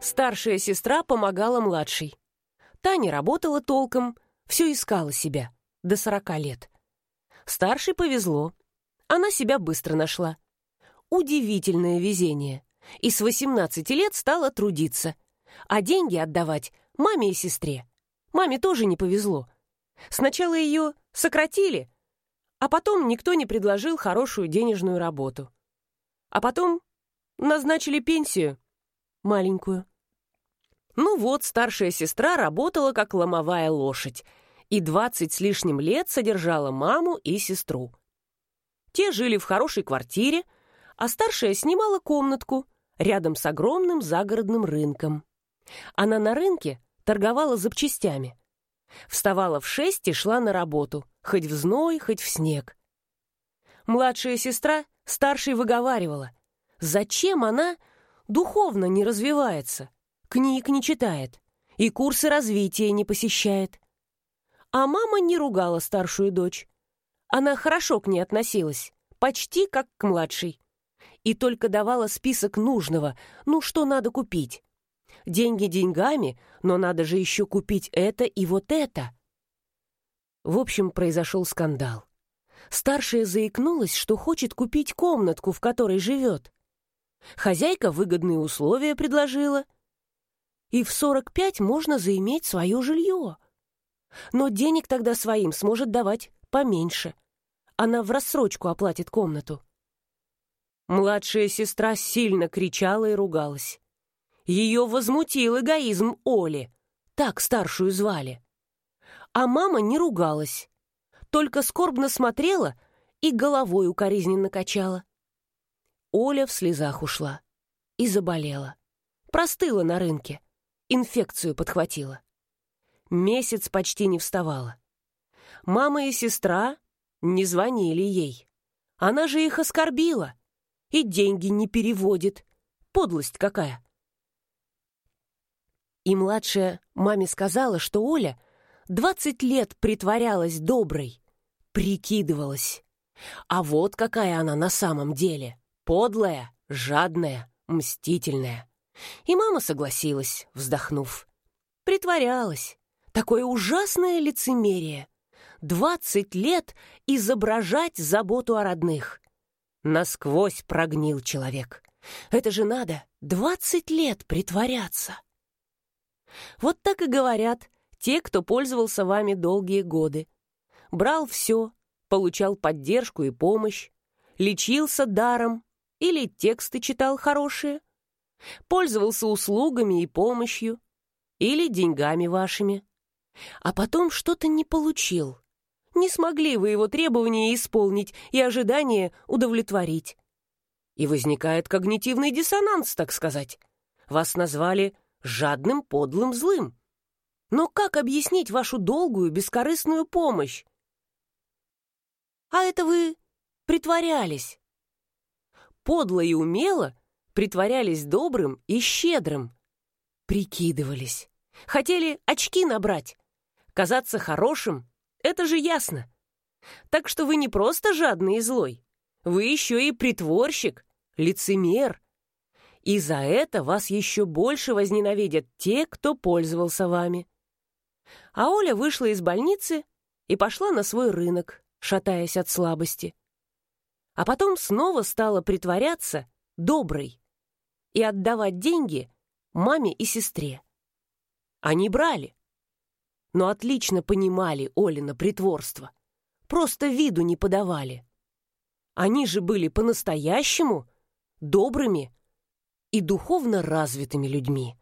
Старшая сестра помогала младшей. Таня работала толком, все искала себя, до сорока лет. Старшей повезло. Она себя быстро нашла. Удивительное везение. И с 18 лет стала трудиться. А деньги отдавать маме и сестре. Маме тоже не повезло. Сначала ее сократили, а потом никто не предложил хорошую денежную работу. А потом назначили пенсию. Маленькую. Ну вот, старшая сестра работала как ломовая лошадь и двадцать с лишним лет содержала маму и сестру. Те жили в хорошей квартире, а старшая снимала комнатку рядом с огромным загородным рынком. Она на рынке торговала запчастями. Вставала в шесть и шла на работу, хоть в зной, хоть в снег. Младшая сестра старшей выговаривала, зачем она духовно не развивается, книг не читает и курсы развития не посещает. А мама не ругала старшую дочь. Она хорошо к ней относилась, почти как к младшей. И только давала список нужного, ну что надо купить. Деньги деньгами, но надо же еще купить это и вот это. В общем, произошел скандал. Старшая заикнулась, что хочет купить комнатку, в которой живет. Хозяйка выгодные условия предложила. И в 45 можно заиметь свое жилье. Но денег тогда своим сможет давать поменьше. Она в рассрочку оплатит комнату. Младшая сестра сильно кричала и ругалась. Ее возмутил эгоизм Оли, так старшую звали. А мама не ругалась, только скорбно смотрела и головой укоризненно качала. Оля в слезах ушла и заболела. Простыла на рынке, инфекцию подхватила. Месяц почти не вставала. Мама и сестра не звонили ей. Она же их оскорбила. И деньги не переводит. Подлость какая. И младшая маме сказала, что Оля двадцать лет притворялась доброй, прикидывалась. А вот какая она на самом деле. Подлая, жадная, мстительная. И мама согласилась, вздохнув. Притворялась. Такое ужасное лицемерие. Двадцать лет изображать заботу о родных. Насквозь прогнил человек. Это же надо двадцать лет притворяться. Вот так и говорят те, кто пользовался вами долгие годы. Брал все, получал поддержку и помощь, лечился даром, или тексты читал хорошие, пользовался услугами и помощью, или деньгами вашими. А потом что-то не получил. Не смогли вы его требования исполнить и ожидания удовлетворить. И возникает когнитивный диссонанс, так сказать. Вас назвали жадным, подлым, злым. Но как объяснить вашу долгую, бескорыстную помощь? А это вы притворялись подло и умело притворялись добрым и щедрым. Прикидывались. Хотели очки набрать. Казаться хорошим — это же ясно. Так что вы не просто жадный и злой. Вы еще и притворщик, лицемер. И за это вас еще больше возненавидят те, кто пользовался вами. А Оля вышла из больницы и пошла на свой рынок, шатаясь от слабости а потом снова стала притворяться доброй и отдавать деньги маме и сестре. Они брали, но отлично понимали Олина притворство, просто виду не подавали. Они же были по-настоящему добрыми и духовно развитыми людьми.